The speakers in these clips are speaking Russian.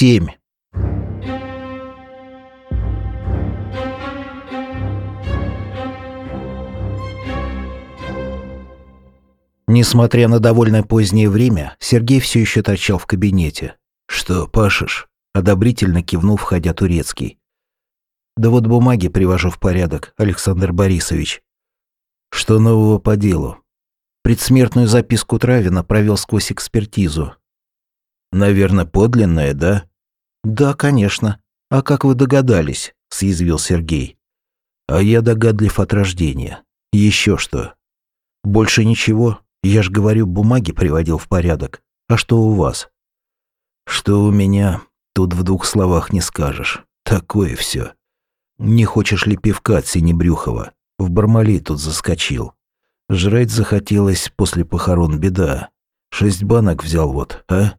Семь. Несмотря на довольно позднее время, Сергей все еще торчал в кабинете. «Что, пашешь?» – одобрительно кивнул, входя турецкий. «Да вот бумаги привожу в порядок, Александр Борисович». «Что нового по делу?» Предсмертную записку Травина провел сквозь экспертизу. «Наверное, подлинная, да?» «Да, конечно. А как вы догадались?» – съязвил Сергей. «А я догадлив от рождения. Еще что?» «Больше ничего?» Я ж говорю, бумаги приводил в порядок. А что у вас? Что у меня, тут в двух словах не скажешь. Такое все. Не хочешь ли пивка от Синебрюхова? В Бармали тут заскочил. Жрать захотелось после похорон беда. Шесть банок взял вот, а?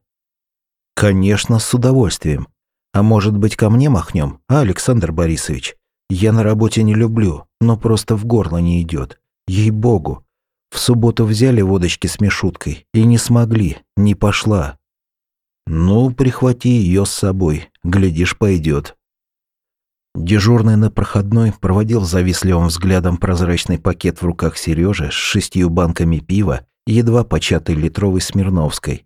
Конечно, с удовольствием. А может быть, ко мне махнем, а, Александр Борисович? Я на работе не люблю, но просто в горло не идет. Ей-богу, в субботу взяли водочки с мешуткой и не смогли, не пошла. Ну, прихвати ее с собой, глядишь, пойдет. Дежурный на проходной проводил завистливым взглядом прозрачный пакет в руках Сережи с шестью банками пива едва початой литровой Смирновской.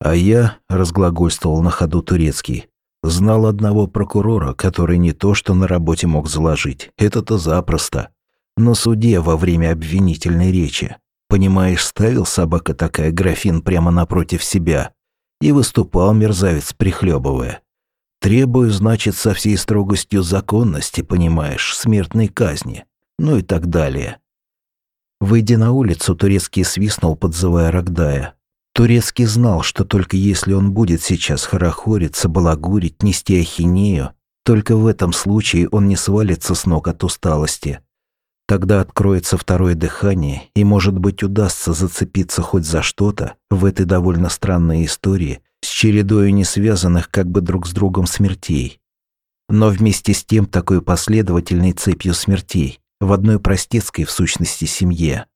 А я, разглагольствовал на ходу турецкий, знал одного прокурора, который не то что на работе мог заложить, это-то запросто на суде во время обвинительной речи. Понимаешь, ставил собака такая графин прямо напротив себя и выступал мерзавец, прихлебывая. Требую, значит, со всей строгостью законности, понимаешь, смертной казни, ну и так далее. Выйдя на улицу, Турецкий свистнул, подзывая Рогдая. Турецкий знал, что только если он будет сейчас хорохориться, балагурить, нести ахинею, только в этом случае он не свалится с ног от усталости. Тогда откроется второе дыхание, и, может быть, удастся зацепиться хоть за что-то в этой довольно странной истории с чередой не связанных как бы друг с другом смертей. Но вместе с тем такой последовательной цепью смертей в одной простецкой в сущности семье.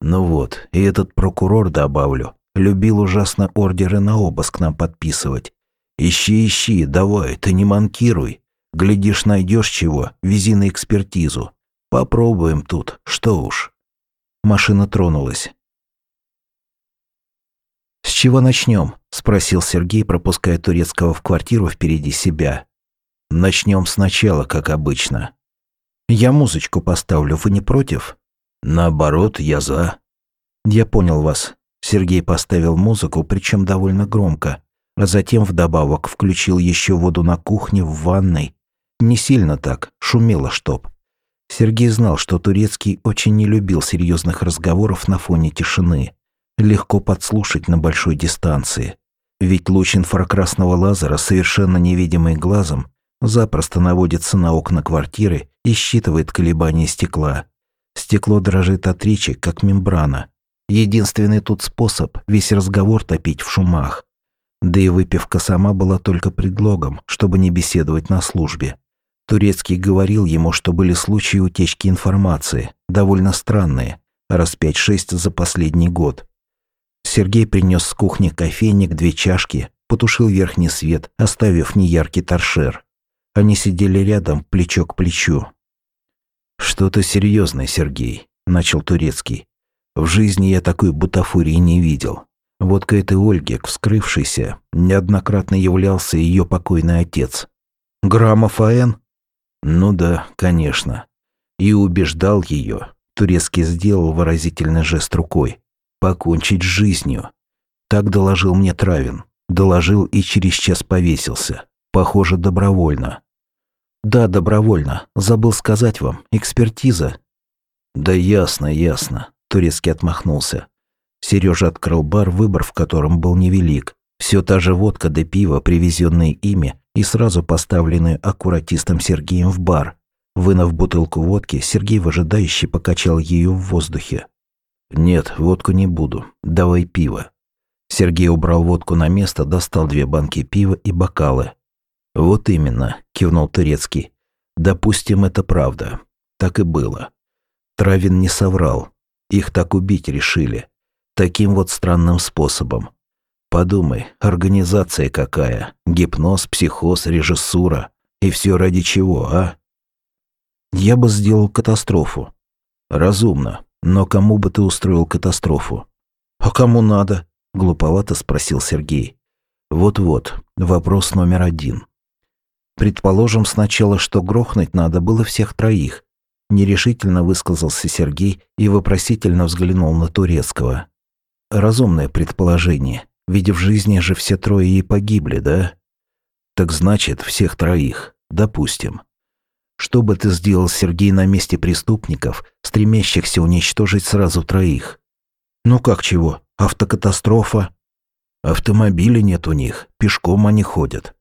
Ну вот, и этот прокурор, добавлю, любил ужасно ордеры на обыск нам подписывать. Ищи, ищи, давай, ты не манкируй. Глядишь, найдешь чего, вези на экспертизу. Попробуем тут, что уж. Машина тронулась. «С чего начнем?» – спросил Сергей, пропуская Турецкого в квартиру впереди себя. «Начнем сначала, как обычно. Я музычку поставлю, вы не против?» «Наоборот, я за». «Я понял вас». Сергей поставил музыку, причем довольно громко, а затем вдобавок включил еще воду на кухне, в ванной, не сильно так, шумело чтоб. Сергей знал, что Турецкий очень не любил серьезных разговоров на фоне тишины. Легко подслушать на большой дистанции. Ведь луч инфракрасного лазера, совершенно невидимый глазом, запросто наводится на окна квартиры и считывает колебания стекла. Стекло дрожит от речи, как мембрана. Единственный тут способ – весь разговор топить в шумах. Да и выпивка сама была только предлогом, чтобы не беседовать на службе. Турецкий говорил ему, что были случаи утечки информации, довольно странные, раз пять-шесть за последний год. Сергей принес с кухни кофейник, две чашки, потушил верхний свет, оставив неяркий торшер. Они сидели рядом, плечо к плечу. «Что-то серьезное, Сергей», — начал Турецкий. «В жизни я такой бутафории не видел. Вот к этой Ольге, к вскрывшейся, неоднократно являлся ее покойный отец. Граммов А.Н.?» Ну да, конечно. И убеждал ее. Турецкий сделал выразительный жест рукой. Покончить с жизнью. Так доложил мне Травин. Доложил и через час повесился. Похоже, добровольно. Да, добровольно. Забыл сказать вам. Экспертиза. Да ясно, ясно. Турецкий отмахнулся. Сережа открыл бар, выбор в котором был невелик. Все та же водка да пиво, привезенные ими, и сразу поставленную аккуратистом Сергеем в бар. Вынув бутылку водки, Сергей выжидающе покачал ее в воздухе. «Нет, водку не буду. Давай пиво». Сергей убрал водку на место, достал две банки пива и бокалы. «Вот именно», – кивнул Турецкий. «Допустим, это правда. Так и было. Травин не соврал. Их так убить решили. Таким вот странным способом. Подумай, организация какая, гипноз, психоз, режиссура. И все ради чего, а? Я бы сделал катастрофу. Разумно. Но кому бы ты устроил катастрофу? А кому надо? Глуповато спросил Сергей. Вот-вот, вопрос номер один. Предположим сначала, что грохнуть надо было всех троих. Нерешительно высказался Сергей и вопросительно взглянул на Турецкого. Разумное предположение, ведь в жизни же все трое и погибли, да? Так значит, всех троих, допустим. Что бы ты сделал, Сергей, на месте преступников, стремящихся уничтожить сразу троих? Ну как чего? Автокатастрофа? Автомобиля нет у них, пешком они ходят.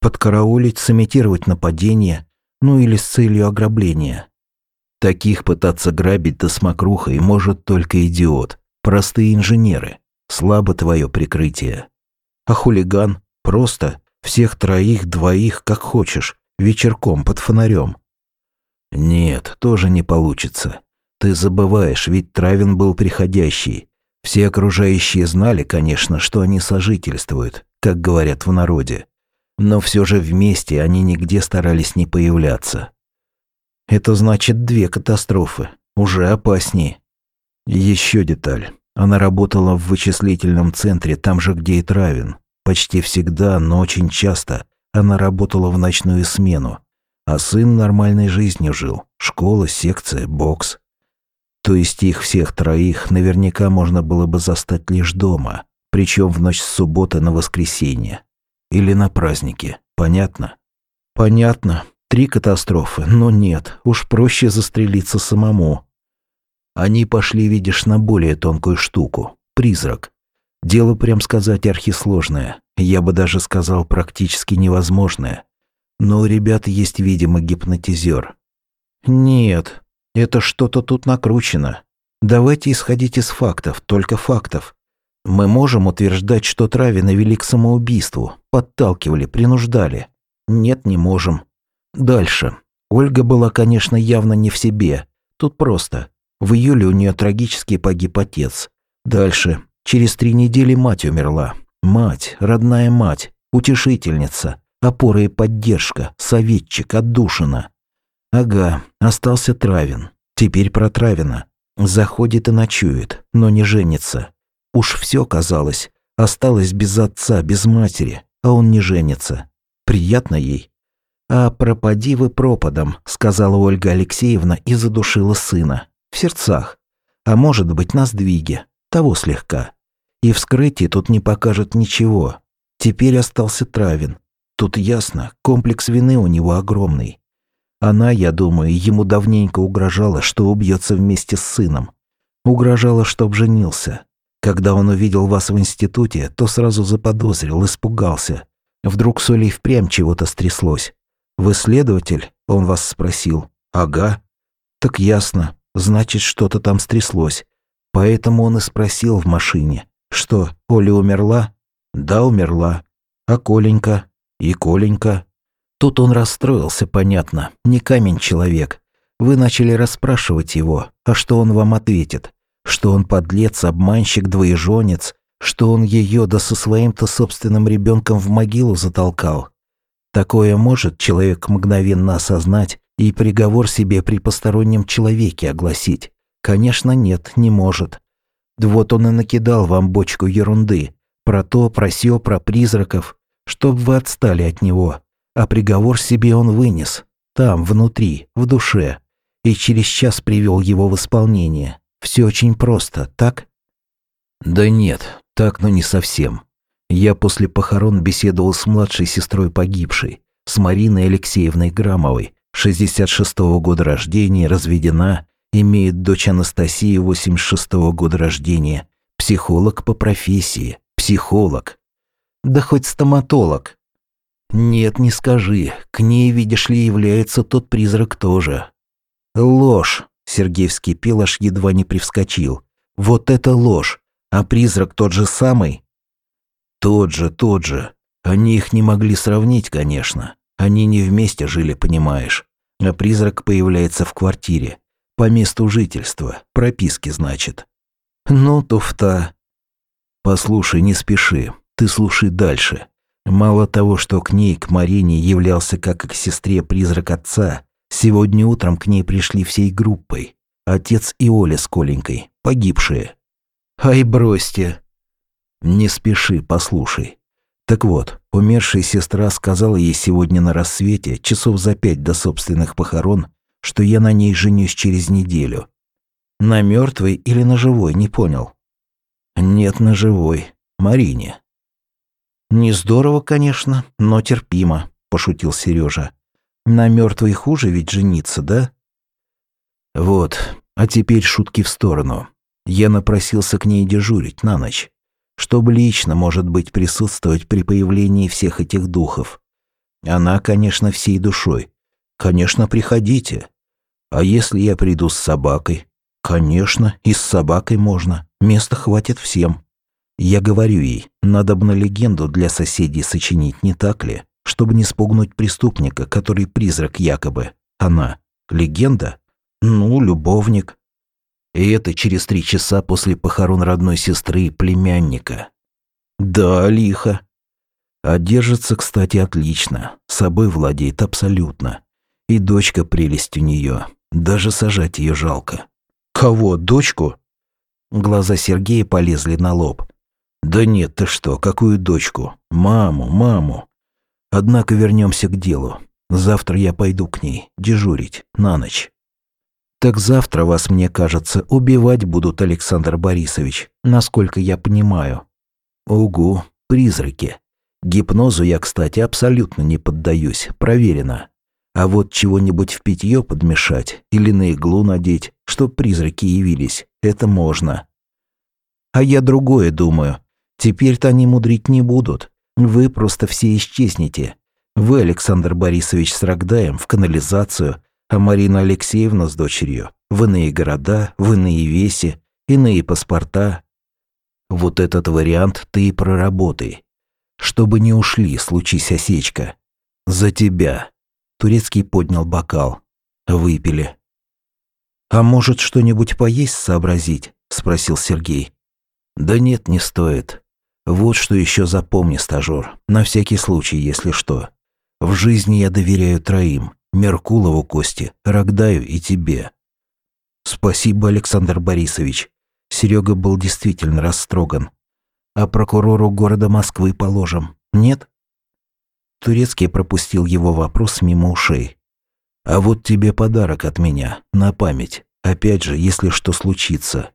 Подкараулить, сымитировать нападение, ну или с целью ограбления. Таких пытаться грабить да с мокрухой может только идиот, простые инженеры. Слабо твое прикрытие. А хулиган? Просто всех троих, двоих, как хочешь, вечерком под фонарем. Нет, тоже не получится. Ты забываешь, ведь Травин был приходящий. Все окружающие знали, конечно, что они сожительствуют, как говорят в народе. Но все же вместе они нигде старались не появляться. Это значит две катастрофы. Уже опаснее. Еще деталь. Она работала в вычислительном центре, там же, где и Травин. Почти всегда, но очень часто она работала в ночную смену. А сын нормальной жизнью жил. Школа, секция, бокс. То есть их всех троих наверняка можно было бы застать лишь дома, причем в ночь с субботы на воскресенье. Или на празднике. Понятно? Понятно. Три катастрофы, но нет, уж проще застрелиться самому. Они пошли, видишь, на более тонкую штуку. Призрак. Дело, прям сказать, архисложное. Я бы даже сказал, практически невозможное. Но у ребят есть, видимо, гипнотизер. Нет, это что-то тут накручено. Давайте исходить из фактов, только фактов. Мы можем утверждать, что Травина вели к самоубийству, подталкивали, принуждали. Нет, не можем. Дальше. Ольга была, конечно, явно не в себе. Тут просто. В июле у нее трагически погиб отец. Дальше. Через три недели мать умерла. Мать, родная мать, утешительница, опора и поддержка, советчик, отдушина. Ага, остался Травин. Теперь про Травина. Заходит и ночует, но не женится. Уж все казалось. Осталась без отца, без матери, а он не женится. Приятно ей. «А пропади вы пропадом», — сказала Ольга Алексеевна и задушила сына. В сердцах. А может быть, на сдвиге. Того слегка. И вскрытие тут не покажет ничего. Теперь остался Травин. Тут ясно, комплекс вины у него огромный. Она, я думаю, ему давненько угрожала, что убьется вместе с сыном. Угрожала, чтоб женился. Когда он увидел вас в институте, то сразу заподозрил, испугался. Вдруг с Олей впрямь чего-то стряслось. «Вы следователь?» – он вас спросил. «Ага». «Так ясно. Значит, что-то там стряслось. Поэтому он и спросил в машине. Что, Оля умерла? Да, умерла. А Коленька? И Коленька? Тут он расстроился, понятно. Не камень человек. Вы начали расспрашивать его. А что он вам ответит? Что он подлец, обманщик, двоеженец? Что он ее да со своим-то собственным ребенком в могилу затолкал? Такое может человек мгновенно осознать и приговор себе при постороннем человеке огласить? Конечно, нет, не может. Вот он и накидал вам бочку ерунды. Про то, про сё, про призраков. Чтоб вы отстали от него. А приговор себе он вынес. Там, внутри, в душе. И через час привел его в исполнение. Все очень просто, так? Да нет, так, но не совсем. Я после похорон беседовал с младшей сестрой погибшей, с Мариной Алексеевной Грамовой, 66-го года рождения, разведена, имеет дочь Анастасию 86-го года рождения, психолог по профессии, психолог. Да хоть стоматолог. Нет, не скажи, к ней, видишь ли, является тот призрак тоже. Ложь. Сергей вскипел, аж едва не привскочил. Вот это ложь. А призрак тот же самый? Тот же, тот же. Они их не могли сравнить, конечно. Они не вместе жили, понимаешь. А призрак появляется в квартире. По месту жительства. Прописки, значит. Ну, туфта. Послушай, не спеши. Ты слушай дальше. Мало того, что к ней, к Марине, являлся как к сестре призрак отца, сегодня утром к ней пришли всей группой. Отец и Оля с Коленькой, погибшие. Ай, бросьте. Не спеши, послушай. Так вот, умершая сестра сказала ей сегодня на рассвете, часов за пять до собственных похорон, что я на ней женюсь через неделю. На мертвой или на живой, не понял. Нет, на живой. Марине. Не здорово, конечно, но терпимо, пошутил Сережа. На мертвой хуже ведь жениться, да? Вот, а теперь шутки в сторону. Я напросился к ней дежурить на ночь чтобы лично, может быть, присутствовать при появлении всех этих духов. Она, конечно, всей душой. Конечно, приходите. А если я приду с собакой? Конечно, и с собакой можно. Места хватит всем. Я говорю ей, надо бы на легенду для соседей сочинить, не так ли? Чтобы не спугнуть преступника, который призрак якобы. Она. Легенда? Ну, любовник. И это через три часа после похорон родной сестры и племянника. Да, лихо. А держится, кстати, отлично. Собой владеет абсолютно. И дочка прелесть у нее. Даже сажать ее жалко. Кого, дочку? Глаза Сергея полезли на лоб. Да нет, ты что, какую дочку? Маму, маму. Однако вернемся к делу. Завтра я пойду к ней дежурить на ночь. Так завтра вас, мне кажется, убивать будут, Александр Борисович, насколько я понимаю. Угу, призраки. Гипнозу я, кстати, абсолютно не поддаюсь, проверено. А вот чего-нибудь в питье подмешать или на иглу надеть, чтоб призраки явились, это можно. А я другое думаю. Теперь-то они мудрить не будут. Вы просто все исчезнете. Вы, Александр Борисович, с Рогдаем в канализацию, а Марина Алексеевна с дочерью в иные города, в иные веси, иные паспорта. Вот этот вариант ты и проработай. Чтобы не ушли, случись осечка. За тебя. Турецкий поднял бокал. Выпили. «А может, что-нибудь поесть сообразить?» – спросил Сергей. «Да нет, не стоит. Вот что еще запомни, стажер, на всякий случай, если что. В жизни я доверяю троим. Меркулову, Кости, Рогдаю и тебе. Спасибо, Александр Борисович. Серега был действительно растроган. А прокурору города Москвы положим, нет? Турецкий пропустил его вопрос мимо ушей. А вот тебе подарок от меня, на память. Опять же, если что случится.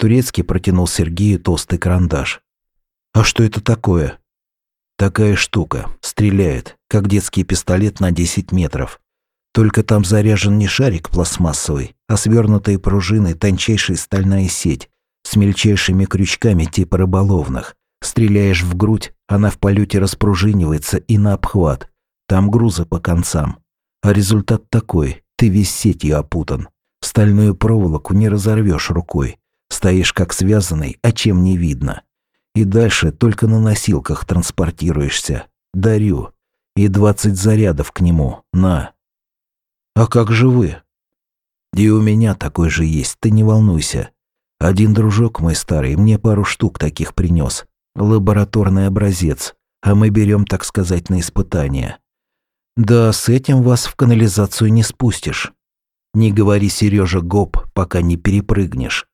Турецкий протянул Сергею толстый карандаш. А что это такое? Такая штука. Стреляет, как детский пистолет на 10 метров. Только там заряжен не шарик пластмассовый, а свернутые пружины тончайшая стальная сеть с мельчайшими крючками типа рыболовных. Стреляешь в грудь, она в полете распружинивается и на обхват. Там грузы по концам. А результат такой, ты весь сетью опутан. Стальную проволоку не разорвешь рукой. Стоишь как связанный, а чем не видно. И дальше только на носилках транспортируешься. Дарю. И двадцать зарядов к нему. На. А как же вы? И у меня такой же есть, ты не волнуйся. Один дружок мой старый мне пару штук таких принес. Лабораторный образец, а мы берем, так сказать, на испытание. Да, с этим вас в канализацию не спустишь. Не говори, Сережа, гоп, пока не перепрыгнешь.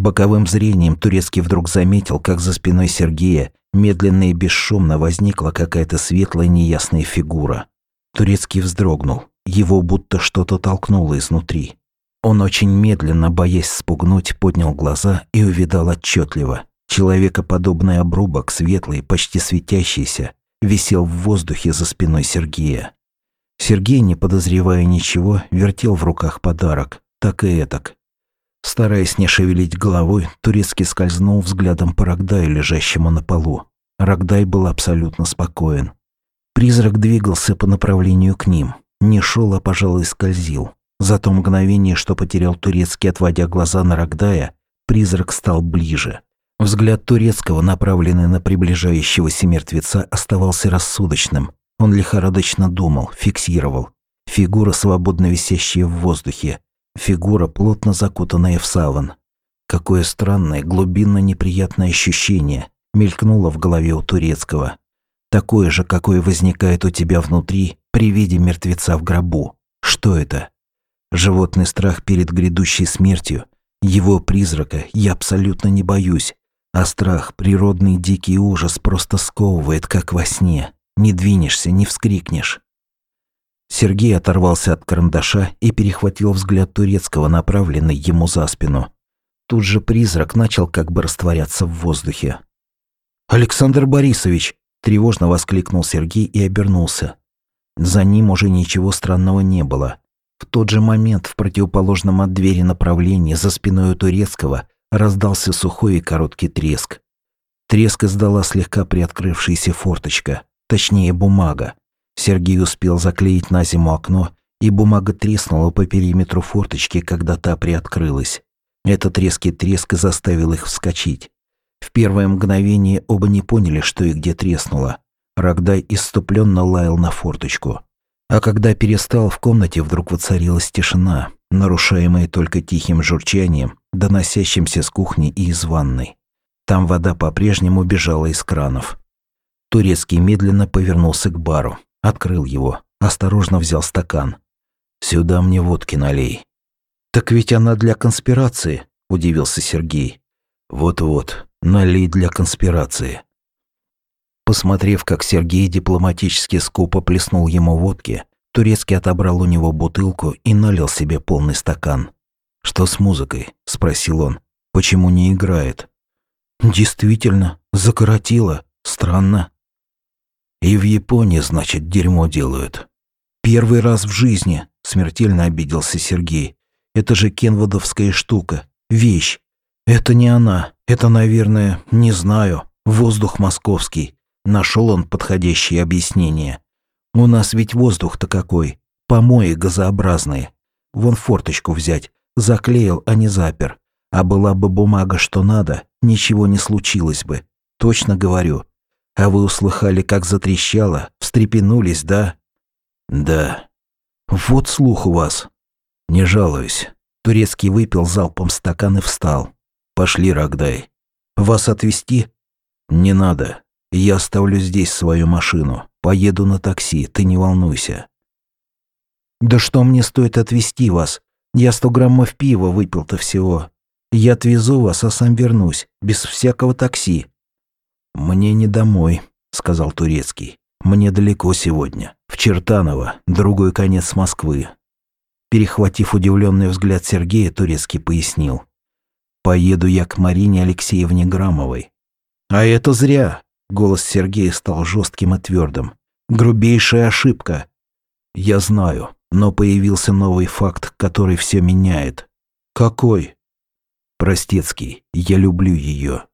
Боковым зрением Турецкий вдруг заметил, как за спиной Сергея медленно и бесшумно возникла какая-то светлая неясная фигура. Турецкий вздрогнул. Его будто что-то толкнуло изнутри. Он очень медленно, боясь спугнуть, поднял глаза и увидал отчетливо. Человекоподобный обрубок, светлый, почти светящийся, висел в воздухе за спиной Сергея. Сергей, не подозревая ничего, вертел в руках подарок, так и этак. Стараясь не шевелить головой, Турецкий скользнул взглядом по Рогдаю, лежащему на полу. Рогдай был абсолютно спокоен. Призрак двигался по направлению к ним. Не шел, а, пожалуй, скользил. За то мгновение, что потерял Турецкий, отводя глаза на Рогдая, призрак стал ближе. Взгляд Турецкого, направленный на приближающегося мертвеца, оставался рассудочным. Он лихорадочно думал, фиксировал. Фигура, свободно висящая в воздухе. Фигура, плотно закутанная в саван. Какое странное, глубинно неприятное ощущение. мелькнуло в голове у Турецкого. Такое же, какое возникает у тебя внутри при виде мертвеца в гробу. Что это? Животный страх перед грядущей смертью. Его призрака я абсолютно не боюсь. А страх, природный дикий ужас просто сковывает, как во сне. Не двинешься, не вскрикнешь. Сергей оторвался от карандаша и перехватил взгляд турецкого, направленный ему за спину. Тут же призрак начал как бы растворяться в воздухе. «Александр Борисович!» – тревожно воскликнул Сергей и обернулся. За ним уже ничего странного не было. В тот же момент в противоположном от двери направлении за спиной у турецкого раздался сухой и короткий треск. Треск издала слегка приоткрывшаяся форточка, точнее бумага. Сергей успел заклеить на зиму окно, и бумага треснула по периметру форточки, когда та приоткрылась. Этот резкий треск заставил их вскочить. В первое мгновение оба не поняли, что и где треснуло. Рогдай иступленно лаял на форточку. А когда перестал, в комнате вдруг воцарилась тишина, нарушаемая только тихим журчанием, доносящимся с кухни и из ванной. Там вода по-прежнему бежала из кранов. Турецкий медленно повернулся к бару, открыл его, осторожно взял стакан. «Сюда мне водки налей». «Так ведь она для конспирации», – удивился Сергей. «Вот-вот, налей для конспирации». Посмотрев, как Сергей дипломатически скупо плеснул ему водки, Турецкий отобрал у него бутылку и налил себе полный стакан. «Что с музыкой?» – спросил он. «Почему не играет?» «Действительно, закоротило. Странно». «И в Японии, значит, дерьмо делают». «Первый раз в жизни», – смертельно обиделся Сергей. «Это же кенвудовская штука. Вещь. Это не она. Это, наверное, не знаю. Воздух московский. Нашел он подходящее объяснение. У нас ведь воздух-то какой. Помои газообразные. Вон форточку взять. Заклеил, а не запер. А была бы бумага, что надо, ничего не случилось бы. Точно говорю. А вы услыхали, как затрещало? Встрепенулись, да? Да. Вот слух у вас. Не жалуюсь. Турецкий выпил залпом стакан и встал. Пошли, Рогдай. Вас отвезти? Не надо. Я оставлю здесь свою машину. Поеду на такси, ты не волнуйся. Да что мне стоит отвезти вас? Я сто граммов пива выпил-то всего. Я отвезу вас, а сам вернусь, без всякого такси. Мне не домой, сказал Турецкий. Мне далеко сегодня. В Чертаново, другой конец Москвы. Перехватив удивленный взгляд Сергея, Турецкий пояснил. Поеду я к Марине Алексеевне Грамовой. А это зря. Голос Сергея стал жестким и твердым. «Грубейшая ошибка. Я знаю, но появился новый факт, который все меняет. Какой? Простецкий, я люблю ее.